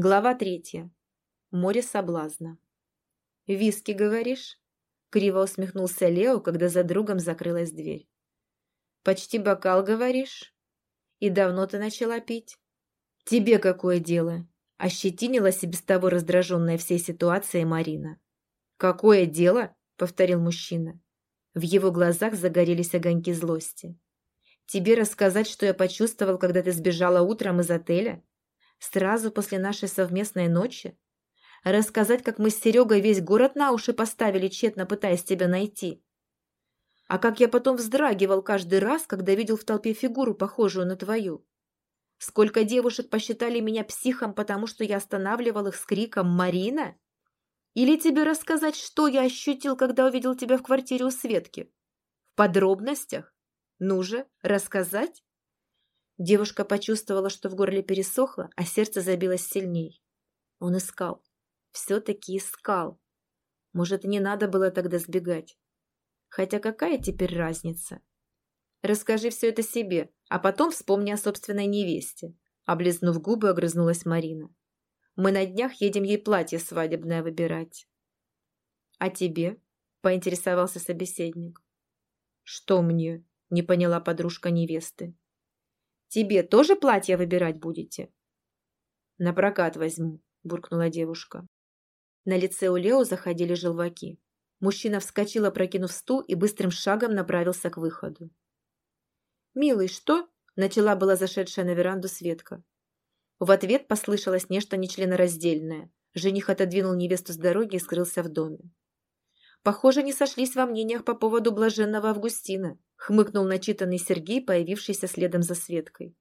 Глава третья. Море соблазна. «Виски, говоришь?» Криво усмехнулся Лео, когда за другом закрылась дверь. «Почти бокал, говоришь? И давно ты начала пить?» «Тебе какое дело?» Ощетинилась и без того раздраженная всей ситуацией Марина. «Какое дело?» — повторил мужчина. В его глазах загорелись огоньки злости. «Тебе рассказать, что я почувствовал, когда ты сбежала утром из отеля? Сразу после нашей совместной ночи? Рассказать, как мы с Серегой весь город на уши поставили, тщетно пытаясь тебя найти? А как я потом вздрагивал каждый раз, когда видел в толпе фигуру, похожую на твою? Сколько девушек посчитали меня психом, потому что я останавливал их с криком «Марина?» Или тебе рассказать, что я ощутил, когда увидел тебя в квартире у Светки? В подробностях? Ну же, рассказать?» Девушка почувствовала, что в горле пересохло, а сердце забилось сильней. Он искал. Все-таки искал. Может, не надо было тогда сбегать. Хотя какая теперь разница? Расскажи все это себе, а потом вспомни о собственной невесте. Облизнув губы, огрызнулась Марина. Мы на днях едем ей платье свадебное выбирать. А тебе? Поинтересовался собеседник. Что мне? Не поняла подружка невесты. Тебе тоже платье выбирать будете? На прокат возьму, буркнула девушка. На лице у Лео заходили желваки. Мужчина вскочил, опрокинув стул и быстрым шагом направился к выходу. «Милый, что?» – начала была зашедшая на веранду Светка. В ответ послышалось нечто нечленораздельное. Жених отодвинул невесту с дороги и скрылся в доме. «Похоже, не сошлись во мнениях по поводу блаженного Августина», хмыкнул начитанный Сергей, появившийся следом за Светкой.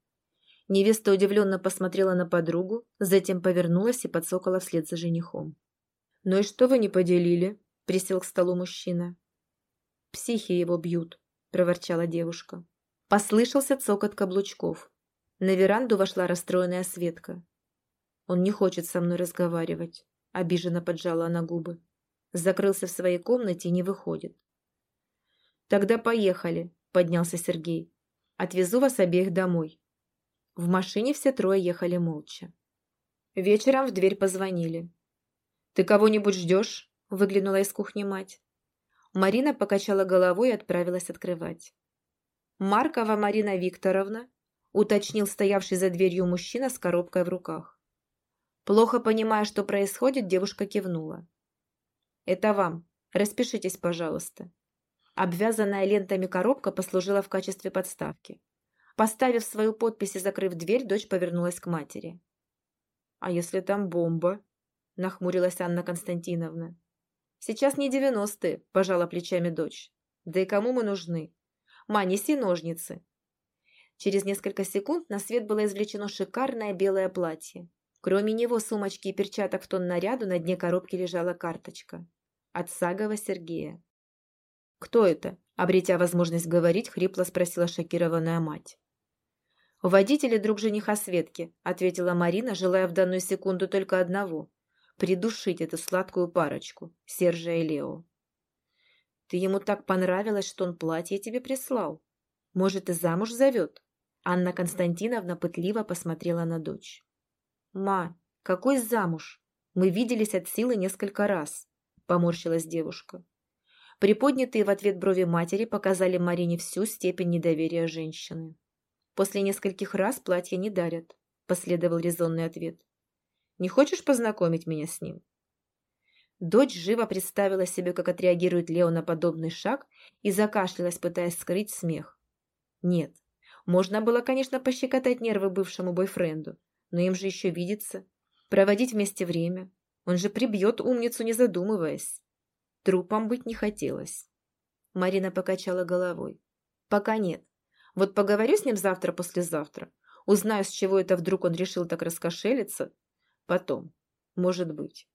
Невеста удивленно посмотрела на подругу, затем повернулась и подсокала вслед за женихом. «Ну и что вы не поделили?» – присел к столу мужчина. «Психи его бьют», – проворчала девушка. Послышался цокот каблучков. На веранду вошла расстроенная Светка. «Он не хочет со мной разговаривать», — обиженно поджала она губы. Закрылся в своей комнате и не выходит. «Тогда поехали», — поднялся Сергей. «Отвезу вас обеих домой». В машине все трое ехали молча. Вечером в дверь позвонили. «Ты кого-нибудь ждешь?» — выглянула из кухни мать. Марина покачала головой и отправилась открывать. «Маркова Марина Викторовна», уточнил стоявший за дверью мужчина с коробкой в руках. Плохо понимая, что происходит, девушка кивнула. «Это вам. Распишитесь, пожалуйста». Обвязанная лентами коробка послужила в качестве подставки. Поставив свою подпись и закрыв дверь, дочь повернулась к матери. «А если там бомба?» – нахмурилась Анна Константиновна. «Сейчас не девяностые», – пожала плечами дочь. «Да и кому мы нужны? Ма, неси ножницы. Через несколько секунд на свет было извлечено шикарное белое платье. Кроме него, сумочки и перчаток в тон наряду, на дне коробки лежала карточка. От Сагова Сергея. «Кто это?» – обретя возможность говорить, хрипло спросила шокированная мать. «Водитель и друг жениха Светки», – ответила Марина, желая в данную секунду только одного – придушить эту сладкую парочку, Сержа и Лео. «Ты ему так понравилась, что он платье тебе прислал? Может, и замуж зовет?» Анна Константиновна пытливо посмотрела на дочь. «Ма, какой замуж? Мы виделись от силы несколько раз», – поморщилась девушка. Приподнятые в ответ брови матери показали Марине всю степень недоверия женщины. «После нескольких раз платья не дарят», – последовал резонный ответ. «Не хочешь познакомить меня с ним?» Дочь живо представила себе, как отреагирует Лео на подобный шаг, и закашлялась, пытаясь скрыть смех. «Нет, можно было, конечно, пощекотать нервы бывшему бойфренду, но им же еще видеться, проводить вместе время. Он же прибьет умницу, не задумываясь. Трупом быть не хотелось. Марина покачала головой. Пока нет. Вот поговорю с ним завтра-послезавтра. Узнаю, с чего это вдруг он решил так раскошелиться. Потом. Может быть.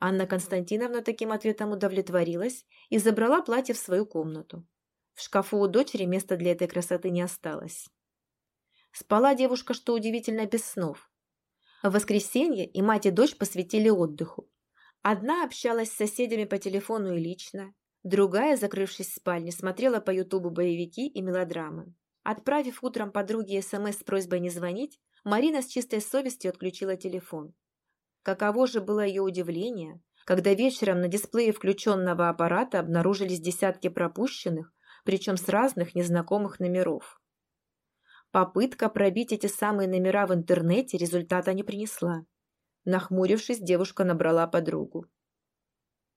Анна Константиновна таким ответом удовлетворилась и забрала платье в свою комнату. В шкафу у дочери места для этой красоты не осталось. Спала девушка, что удивительно, без снов. В воскресенье и мать и дочь посвятили отдыху. Одна общалась с соседями по телефону и лично, другая, закрывшись в спальне, смотрела по ютубу боевики и мелодрамы. Отправив утром подруге СМС с просьбой не звонить, Марина с чистой совестью отключила телефон. Каково же было ее удивление, когда вечером на дисплее включенного аппарата обнаружились десятки пропущенных, причем с разных незнакомых номеров. Попытка пробить эти самые номера в интернете результата не принесла. Нахмурившись, девушка набрала подругу.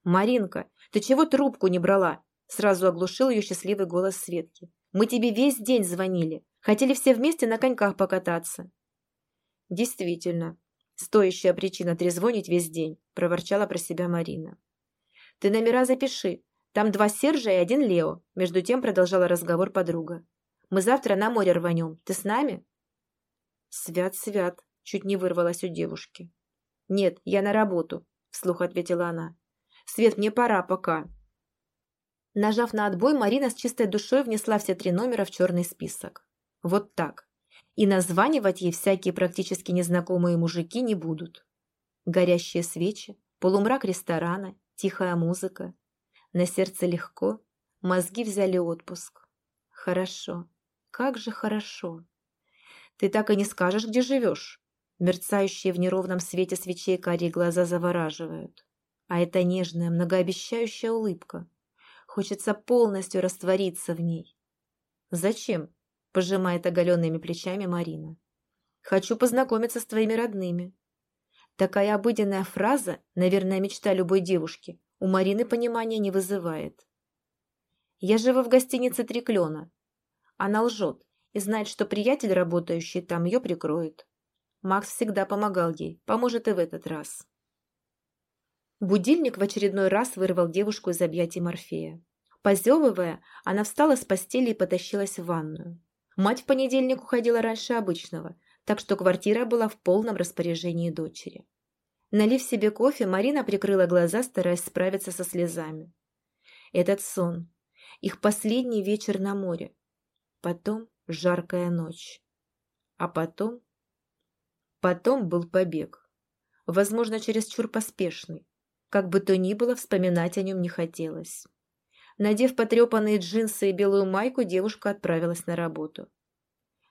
«Маринка, ты чего трубку не брала?» Сразу оглушил ее счастливый голос Светки. «Мы тебе весь день звонили. Хотели все вместе на коньках покататься». «Действительно, стоящая причина трезвонить весь день», проворчала про себя Марина. «Ты номера запиши. Там два Сержа и один Лео», между тем продолжала разговор подруга. «Мы завтра на море рванем. Ты с нами?» «Свят-свят», чуть не вырвалась у девушки. «Нет, я на работу», вслух ответила она. «Свет, мне пора пока». Нажав на отбой, Марина с чистой душой внесла все три номера в черный список. Вот так. И названивать ей всякие практически незнакомые мужики не будут. Горящие свечи, полумрак ресторана, тихая музыка. На сердце легко, мозги взяли отпуск. Хорошо, как же хорошо. Ты так и не скажешь, где живешь. Мерцающие в неровном свете свечей карие глаза завораживают. А это нежная, многообещающая улыбка – Хочется полностью раствориться в ней. «Зачем?» – пожимает оголенными плечами Марина. «Хочу познакомиться с твоими родными». Такая обыденная фраза, наверное, мечта любой девушки, у Марины понимания не вызывает. «Я живу в гостинице «Три клена». Она лжет и знает, что приятель, работающий там, ее прикроет. Макс всегда помогал ей, поможет и в этот раз. Будильник в очередной раз вырвал девушку из объятий Морфея. Позевывая, она встала с постели и потащилась в ванную. Мать в понедельник уходила раньше обычного, так что квартира была в полном распоряжении дочери. Налив себе кофе, Марина прикрыла глаза, стараясь справиться со слезами. Этот сон. Их последний вечер на море. Потом жаркая ночь. А потом... Потом был побег. Возможно, чересчур поспешный. Как бы то ни было, вспоминать о нем не хотелось. Надев потрепанные джинсы и белую майку, девушка отправилась на работу.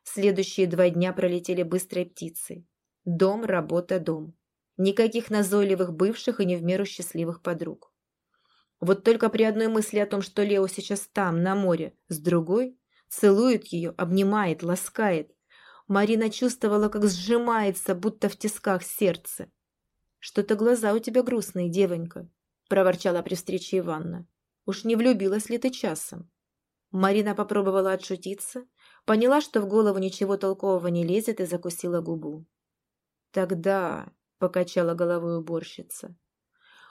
Следующие два дня пролетели быстрой птицей. Дом, работа, дом. Никаких назойливых бывших и не в меру счастливых подруг. Вот только при одной мысли о том, что Лео сейчас там, на море, с другой, целует ее, обнимает, ласкает, Марина чувствовала, как сжимается, будто в тисках сердце. «Что-то глаза у тебя грустные, девонька», – проворчала при встрече Иванна. «Уж не влюбилась ли ты часом?» Марина попробовала отшутиться, поняла, что в голову ничего толкового не лезет и закусила губу. «Тогда», – покачала головой уборщица.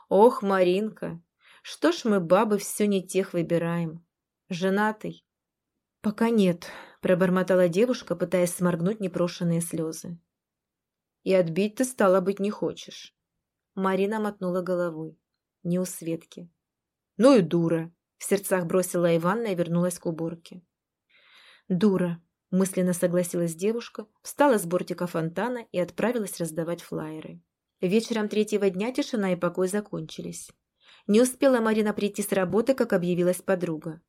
«Ох, Маринка, что ж мы, бабы, все не тех выбираем? Женатый?» «Пока нет», – пробормотала девушка, пытаясь сморгнуть непрошенные слезы. «И отбить ты, стало быть, не хочешь?» Марина мотнула головой. Не у Светки. «Ну и дура!» В сердцах бросила Иванна и вернулась к уборке. «Дура!» – мысленно согласилась девушка, встала с бортика фонтана и отправилась раздавать флаеры. Вечером третьего дня тишина и покой закончились. Не успела Марина прийти с работы, как объявилась подруга.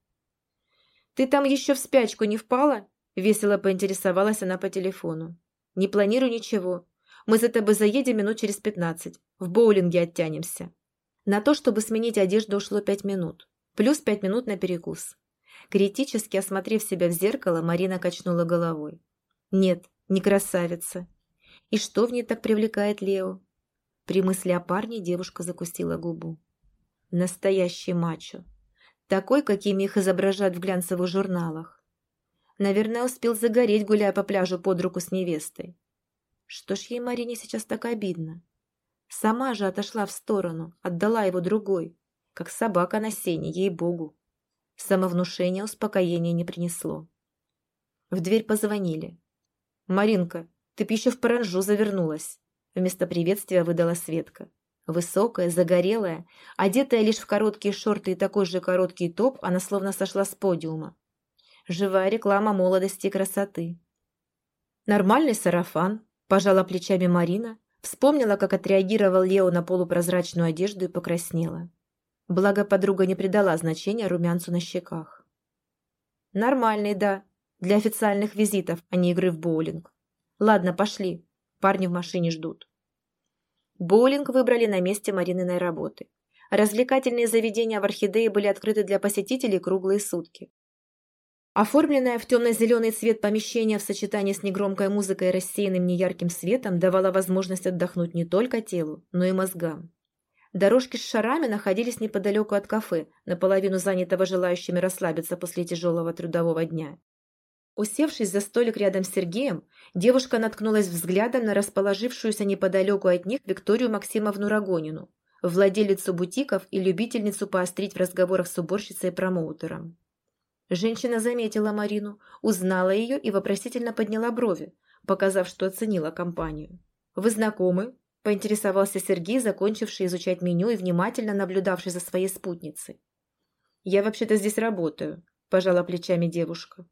«Ты там еще в спячку не впала?» – весело поинтересовалась она по телефону. «Не планирую ничего. Мы за тобой заедем минут через пятнадцать. В боулинге оттянемся. На то, чтобы сменить одежду, ушло пять минут. Плюс пять минут на перекус. Критически осмотрев себя в зеркало, Марина качнула головой. Нет, не красавица. И что в ней так привлекает Лео? При мысли о парне девушка закусила губу. Настоящий мачо. Такой, какими их изображают в глянцевых журналах. Наверное, успел загореть, гуляя по пляжу под руку с невестой. Что ж ей Марине сейчас так обидно? Сама же отошла в сторону, отдала его другой, как собака на сене, ей-богу. Самовнушение успокоения не принесло. В дверь позвонили. «Маринка, ты б еще в паранжу завернулась», вместо приветствия выдала Светка. Высокая, загорелая, одетая лишь в короткие шорты и такой же короткий топ, она словно сошла с подиума. Живая реклама молодости и красоты. Нормальный сарафан, пожала плечами Марина, Вспомнила, как отреагировал Лео на полупрозрачную одежду и покраснела. Благо подруга не придала значения румянцу на щеках. «Нормальный, да. Для официальных визитов, а не игры в боулинг. Ладно, пошли. Парни в машине ждут». Боулинг выбрали на месте Марининой работы. Развлекательные заведения в Орхидее были открыты для посетителей круглые сутки. Оформленное в темно-зеленый цвет помещение в сочетании с негромкой музыкой и рассеянным неярким светом давало возможность отдохнуть не только телу, но и мозгам. Дорожки с шарами находились неподалеку от кафе, наполовину занятого желающими расслабиться после тяжелого трудового дня. Усевшись за столик рядом с Сергеем, девушка наткнулась взглядом на расположившуюся неподалеку от них Викторию Максимовну Рагонину, владелицу бутиков и любительницу поострить в разговорах с уборщицей и промоутером. Женщина заметила Марину, узнала ее и вопросительно подняла брови, показав, что оценила компанию. «Вы знакомы?» – поинтересовался Сергей, закончивший изучать меню и внимательно наблюдавший за своей спутницей. «Я вообще-то здесь работаю», – пожала плечами девушка.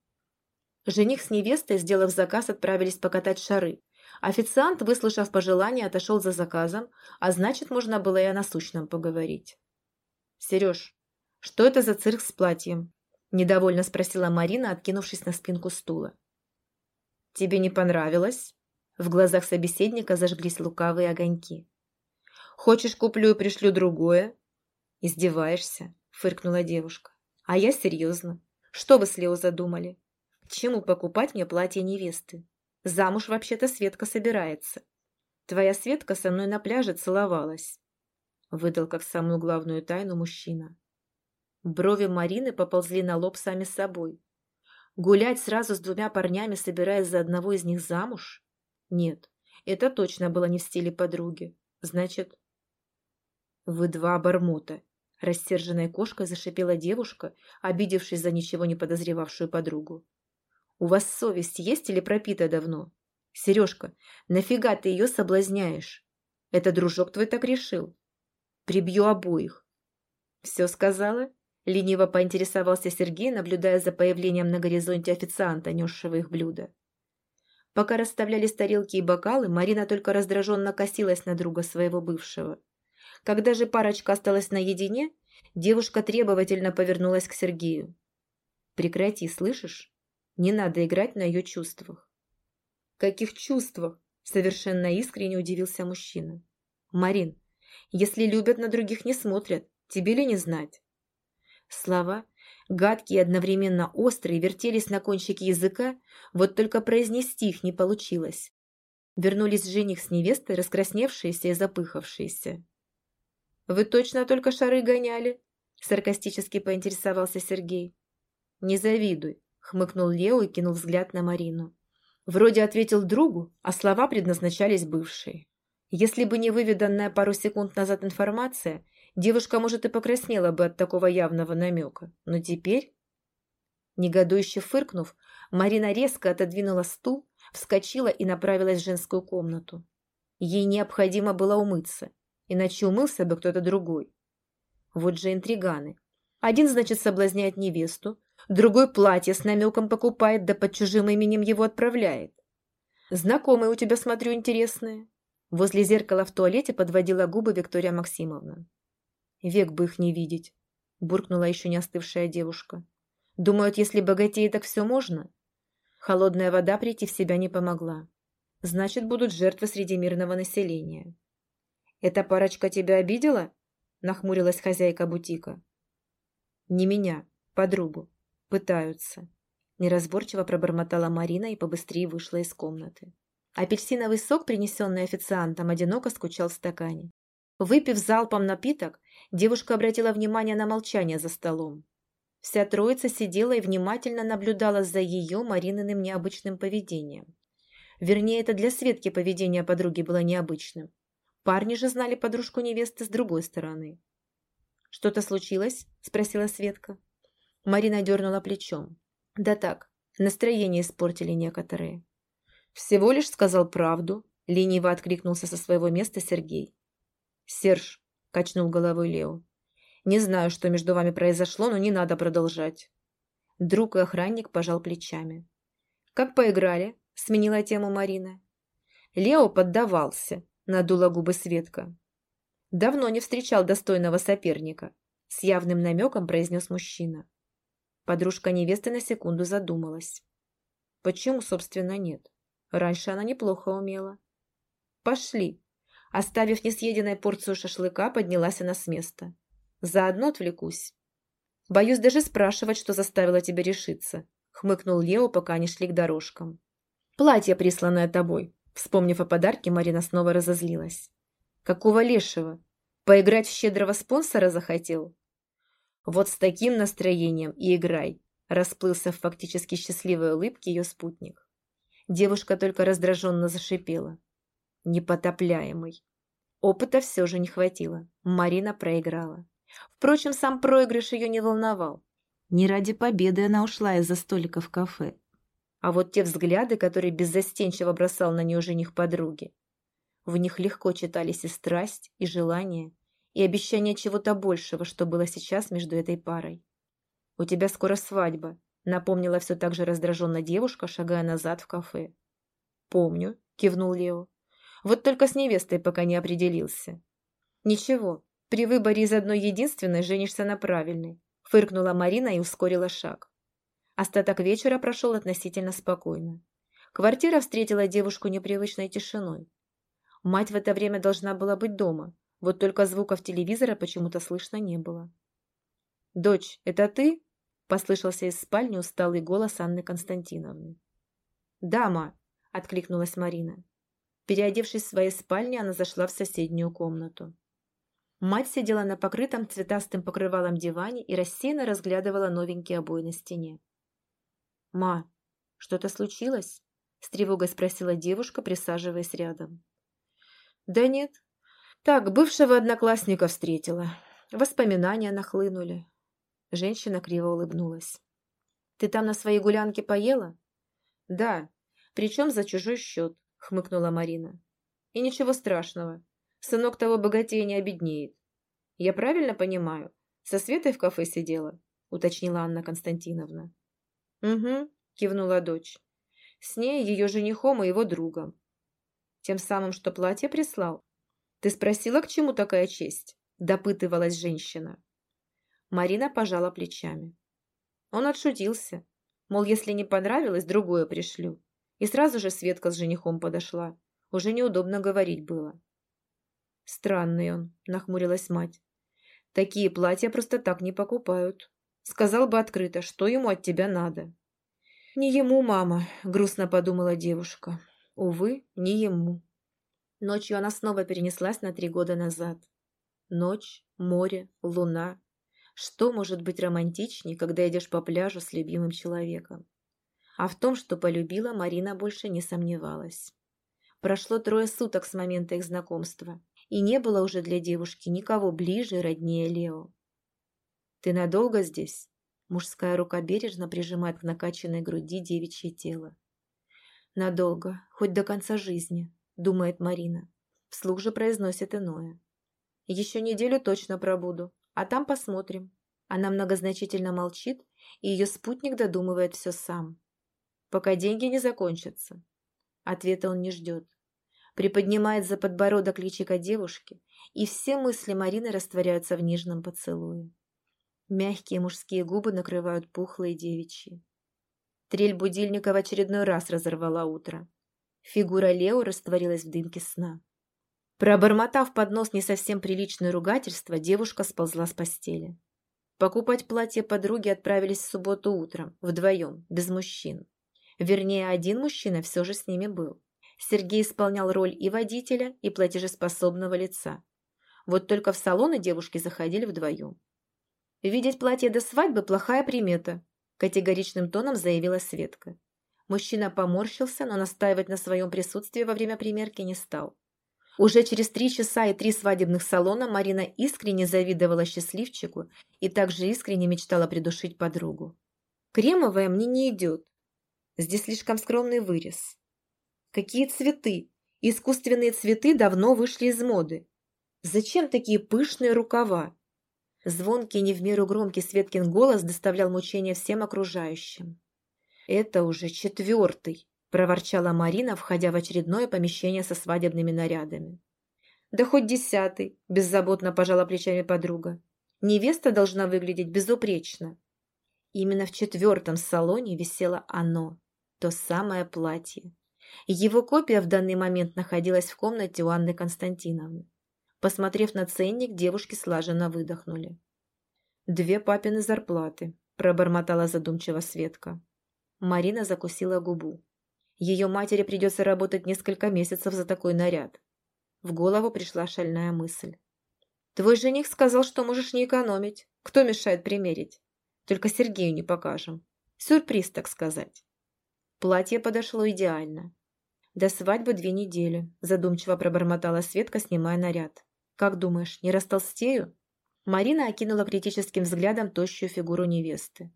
Жених с невестой, сделав заказ, отправились покатать шары. Официант, выслушав пожелание, отошел за заказом, а значит, можно было и о насущном поговорить. «Сереж, что это за цирк с платьем?» – недовольно спросила Марина, откинувшись на спинку стула. «Тебе не понравилось?» В глазах собеседника зажглись лукавые огоньки. «Хочешь, куплю и пришлю другое?» «Издеваешься?» – фыркнула девушка. «А я серьезно. Что вы с Лео задумали? Чему покупать мне платье невесты? Замуж вообще-то Светка собирается. Твоя Светка со мной на пляже целовалась», – выдал как самую главную тайну мужчина. Брови Марины поползли на лоб сами собой. Гулять сразу с двумя парнями, собираясь за одного из них замуж? Нет, это точно было не в стиле подруги. Значит... Вы два обормота. Рассерженной кошкой зашипела девушка, обидевшись за ничего не подозревавшую подругу. «У вас совесть есть или пропита давно? Сережка, нафига ты ее соблазняешь? Это дружок твой так решил. Прибью обоих». «Все сказала?» Лениво поинтересовался Сергей, наблюдая за появлением на горизонте официанта, несшего их блюдо. Пока расставлялись тарелки и бокалы, Марина только раздраженно косилась на друга своего бывшего. Когда же парочка осталась наедине, девушка требовательно повернулась к Сергею. «Прекрати, слышишь? Не надо играть на ее чувствах». «Каких чувствах?» – совершенно искренне удивился мужчина. «Марин, если любят, на других не смотрят. Тебе ли не знать?» Слова, гадкие и одновременно острые, вертелись на кончике языка, вот только произнести их не получилось. Вернулись жених с невестой, раскрасневшиеся и запыхавшиеся. «Вы точно только шары гоняли?» – саркастически поинтересовался Сергей. «Не завидуй», – хмыкнул Лео и кинул взгляд на Марину. Вроде ответил другу, а слова предназначались бывшей. Если бы не выведанная пару секунд назад информация – Девушка, может, и покраснела бы от такого явного намека, но теперь... Негодующе фыркнув, Марина резко отодвинула стул, вскочила и направилась в женскую комнату. Ей необходимо было умыться, иначе умылся бы кто-то другой. Вот же интриганы. Один, значит, соблазняет невесту, другой платье с намеком покупает, да под чужим именем его отправляет. Знакомые у тебя, смотрю, интересные. Возле зеркала в туалете подводила губы Виктория Максимовна. Век бы их не видеть, буркнула еще не остывшая девушка. Думают, если богатеи, так все можно? Холодная вода прийти в себя не помогла. Значит, будут жертвы среди мирного населения. «Эта парочка тебя обидела?» – нахмурилась хозяйка бутика. «Не меня, подругу. Пытаются». Неразборчиво пробормотала Марина и побыстрее вышла из комнаты. Апельсиновый сок, принесенный официантом, одиноко скучал в стакане. Выпив залпом напиток, девушка обратила внимание на молчание за столом. Вся троица сидела и внимательно наблюдала за ее, Марининым, необычным поведением. Вернее, это для Светки поведение подруги было необычным. Парни же знали подружку невесты с другой стороны. «Что-то случилось?» – спросила Светка. Марина дернула плечом. «Да так, настроение испортили некоторые». «Всего лишь сказал правду», – лениво откликнулся со своего места Сергей. «Серж», – качнул головой Лео, – «не знаю, что между вами произошло, но не надо продолжать». Друг и охранник пожал плечами. «Как поиграли?» – сменила тему Марина. Лео поддавался, надула губы Светка. «Давно не встречал достойного соперника», – с явным намеком произнес мужчина. Подружка невесты на секунду задумалась. «Почему, собственно, нет? Раньше она неплохо умела». «Пошли», Оставив несъеденной порцию шашлыка, поднялась она с места. Заодно отвлекусь. Боюсь даже спрашивать, что заставило тебя решиться, хмыкнул Лео, пока они шли к дорожкам. Платье, присланное тобой. Вспомнив о подарке, Марина снова разозлилась. Какого лешего? Поиграть в щедрого спонсора захотел? Вот с таким настроением и играй, расплылся в фактически счастливой улыбке ее спутник. Девушка только раздраженно зашипела. Непотопляемый. Опыта все же не хватило. Марина проиграла. Впрочем, сам проигрыш ее не волновал. Не ради победы она ушла из-за столика в кафе. А вот те взгляды, которые беззастенчиво бросал на нее жених подруги, в них легко читались и страсть, и желание, и обещание чего-то большего, что было сейчас между этой парой. «У тебя скоро свадьба», — напомнила все так же раздраженно девушка, шагая назад в кафе. «Помню», — кивнул Лео. «Вот только с невестой пока не определился». «Ничего, при выборе из одной единственной женишься на правильной», — фыркнула Марина и ускорила шаг. Остаток вечера прошел относительно спокойно. Квартира встретила девушку непривычной тишиной. Мать в это время должна была быть дома, вот только звуков телевизора почему-то слышно не было. «Дочь, это ты?» – послышался из спальни усталый голос Анны Константиновны. «Да, ма», – откликнулась Марина. Переодевшись в своей спальне, она зашла в соседнюю комнату. Мать сидела на покрытом цветастым покрывалом диване и рассеянно разглядывала новенькие обои на стене. «Ма, что-то случилось?» – с тревогой спросила девушка, присаживаясь рядом. «Да нет. Так, бывшего одноклассника встретила. Воспоминания нахлынули». Женщина криво улыбнулась. «Ты там на своей гулянке поела?» «Да, причем за чужой счет», — хмыкнула Марина. «И ничего страшного. Сынок того богатея не обеднеет. Я правильно понимаю? Со Светой в кафе сидела?» — уточнила Анна Константиновна. «Угу», — кивнула дочь. «С ней, ее женихом и его другом. Тем самым, что платье прислал? Ты спросила, к чему такая честь? Допытывалась женщина. Марина пожала плечами. Он отшутился. Мол, если не понравилось, другое пришлю. И сразу же Светка с женихом подошла. Уже неудобно говорить было. Странный он, нахмурилась мать. Такие платья просто так не покупают. Сказал бы открыто, что ему от тебя надо. Не ему, мама, грустно подумала девушка. Увы, не ему. Ночью она снова перенеслась на три года назад. Ночь, море, луна. Что может быть романтичнее, когда идешь по пляжу с любимым человеком? А в том, что полюбила, Марина больше не сомневалась. Прошло трое суток с момента их знакомства, и не было уже для девушки никого ближе и роднее Лео. «Ты надолго здесь?» Мужская рука бережно прижимает к накачанной груди девичье тело. Надолго, хоть до конца жизни, думает Марина. Вслух же произносит иное. Еще неделю точно пробуду, а там посмотрим. Она многозначительно молчит, и ее спутник додумывает все сам. Пока деньги не закончатся. Ответа он не ждет. Приподнимает за подбородок личика девушки, и все мысли Марины растворяются в нежном поцелуе. Мягкие мужские губы накрывают пухлые девичьи. Трель будильника в очередной раз разорвала утро. Фигура Лео растворилась в дымке сна. Пробормотав под нос не совсем приличное ругательство, девушка сползла с постели. Покупать платье подруги отправились в субботу утром, вдвоем, без мужчин. Вернее, один мужчина все же с ними был. Сергей исполнял роль и водителя, и платежеспособного лица. Вот только в салоны девушки заходили вдвоем. Видеть платье до свадьбы – плохая примета, категоричным тоном заявила Светка. Мужчина поморщился, но настаивать на своем присутствии во время примерки не стал. Уже через три часа и три свадебных салона Марина искренне завидовала счастливчику и также искренне мечтала придушить подругу. «Кремовая мне не идет. Здесь слишком скромный вырез. Какие цветы? Искусственные цветы давно вышли из моды. Зачем такие пышные рукава? Звонкий, не в меру громкий Светкин голос доставлял мучения всем окружающим. «Это уже четвертый», – проворчала Марина, входя в очередное помещение со свадебными нарядами. «Да хоть десятый», – беззаботно пожала плечами подруга. «Невеста должна выглядеть безупречно». Именно в четвертом салоне висело оно, то самое платье. Его копия в данный момент находилась в комнате у Анны Константиновны. Посмотрев на ценник, девушки слаженно выдохнули. «Две папины зарплаты», – пробормотала задумчиво Светка. Марина закусила губу. Ее матери придется работать несколько месяцев за такой наряд. В голову пришла шальная мысль. «Твой жених сказал, что можешь не экономить. Кто мешает примерить? Только Сергею не покажем. Сюрприз, так сказать». Платье подошло идеально. До свадьбы две недели, задумчиво пробормотала Светка, снимая наряд. Как думаешь, не растолстею? Марина окинула критическим взглядом тощую фигуру невесты.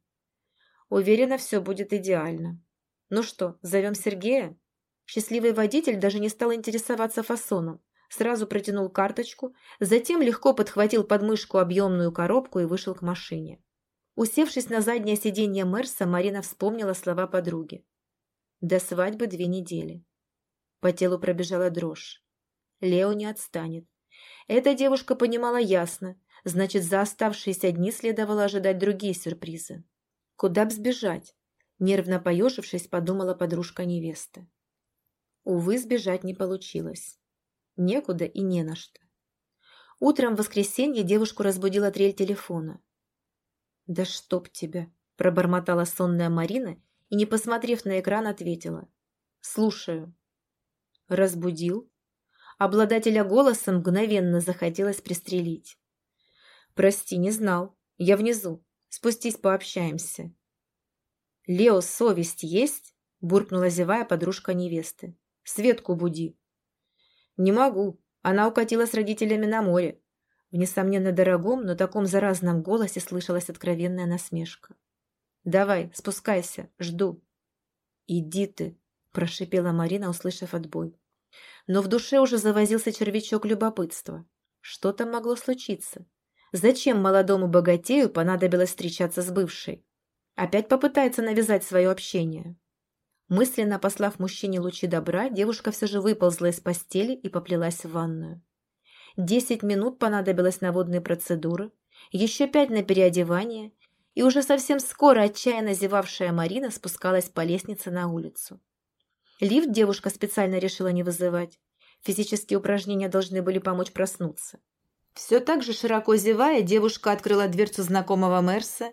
Уверена, все будет идеально. Ну что, зовем Сергея? Счастливый водитель даже не стал интересоваться фасоном. Сразу протянул карточку, затем легко подхватил под мышку объемную коробку и вышел к машине. Усевшись на заднее сиденье Мерса, Марина вспомнила слова подруги. До свадьбы две недели. По телу пробежала дрожь. Лео не отстанет. Эта девушка понимала ясно, значит, за оставшиеся дни следовало ожидать другие сюрпризы. Куда б сбежать? Нервно поежившись, подумала подружка невесты. Увы, сбежать не получилось. Некуда и не на что. Утром в воскресенье девушку разбудила трель телефона. «Да чтоб тебя!» – пробормотала сонная Марина и, не посмотрев на экран, ответила. «Слушаю». Разбудил. Обладателя голоса мгновенно захотелось пристрелить. «Прости, не знал. Я внизу. Спустись, пообщаемся». «Лео, совесть есть?» – буркнула зевая подружка невесты. «Светку буди». «Не могу. Она укатила с родителями на море». В несомненно дорогом, но таком заразном голосе слышалась откровенная насмешка. «Давай, спускайся, жду». «Иди ты», – прошипела Марина, услышав отбой. Но в душе уже завозился червячок любопытства. Что там могло случиться? Зачем молодому богатею понадобилось встречаться с бывшей? Опять попытается навязать свое общение. Мысленно послав мужчине лучи добра, девушка все же выползла из постели и поплелась в ванную. Десять минут понадобилось на водные процедуры, еще пять на переодевание, и уже совсем скоро отчаянно зевавшая Марина спускалась по лестнице на улицу. Лифт девушка специально решила не вызывать. Физические упражнения должны были помочь проснуться. Все так же широко зевая, девушка открыла дверцу знакомого Мерса,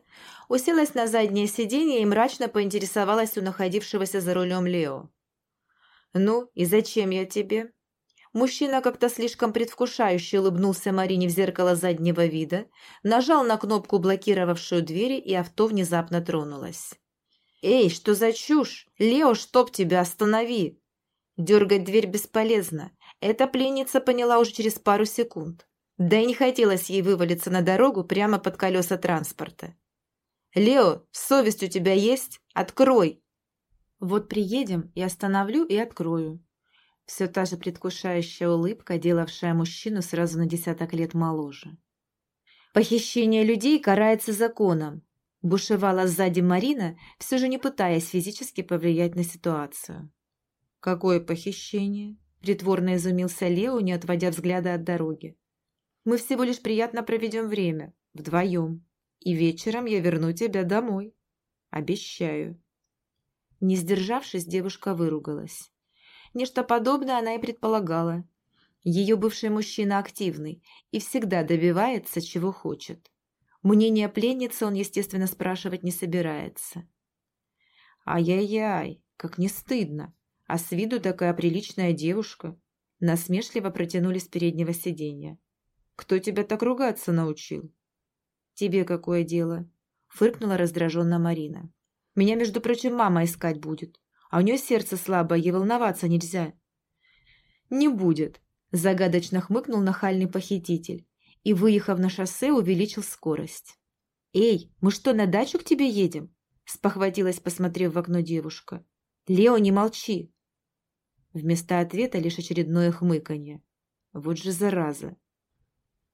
уселась на заднее сиденье и мрачно поинтересовалась у находившегося за рулем Лео. «Ну, и зачем я тебе?» Мужчина как-то слишком предвкушающе улыбнулся Марине в зеркало заднего вида, нажал на кнопку, блокировавшую двери, и авто внезапно тронулось. «Эй, что за чушь? Лео, чтоб тебя, останови!» Дергать дверь бесполезно. Эта пленница поняла уже через пару секунд. Да и не хотелось ей вывалиться на дорогу прямо под колеса транспорта. «Лео, совесть у тебя есть? Открой!» «Вот приедем, и остановлю, и открою». Все та же предвкушающая улыбка, делавшая мужчину сразу на десяток лет моложе. «Похищение людей карается законом. Бушевала сзади Марина, все же не пытаясь физически повлиять на ситуацию. «Какое похищение?» – притворно изумился Лео, не отводя взгляда от дороги. «Мы всего лишь приятно проведем время, вдвоем, и вечером я верну тебя домой. Обещаю». Не сдержавшись, девушка выругалась. Нечто подобное она и предполагала. Ее бывший мужчина активный и всегда добивается, чего хочет. Мнение пленницы он, естественно, спрашивать не собирается. «Ай-яй-яй, как не стыдно! А с виду такая приличная девушка!» Насмешливо протянули с переднего сиденья. «Кто тебя так ругаться научил?» «Тебе какое дело?» Фыркнула раздраженно Марина. «Меня, между прочим, мама искать будет, а у нее сердце слабое, ей волноваться нельзя». «Не будет», – загадочно хмыкнул нахальный похититель и, выехав на шоссе, увеличил скорость. «Эй, мы что, на дачу к тебе едем?» – спохватилась, посмотрев в окно девушка. «Лео, не молчи!» Вместо ответа лишь очередное хмыканье. Вот же зараза.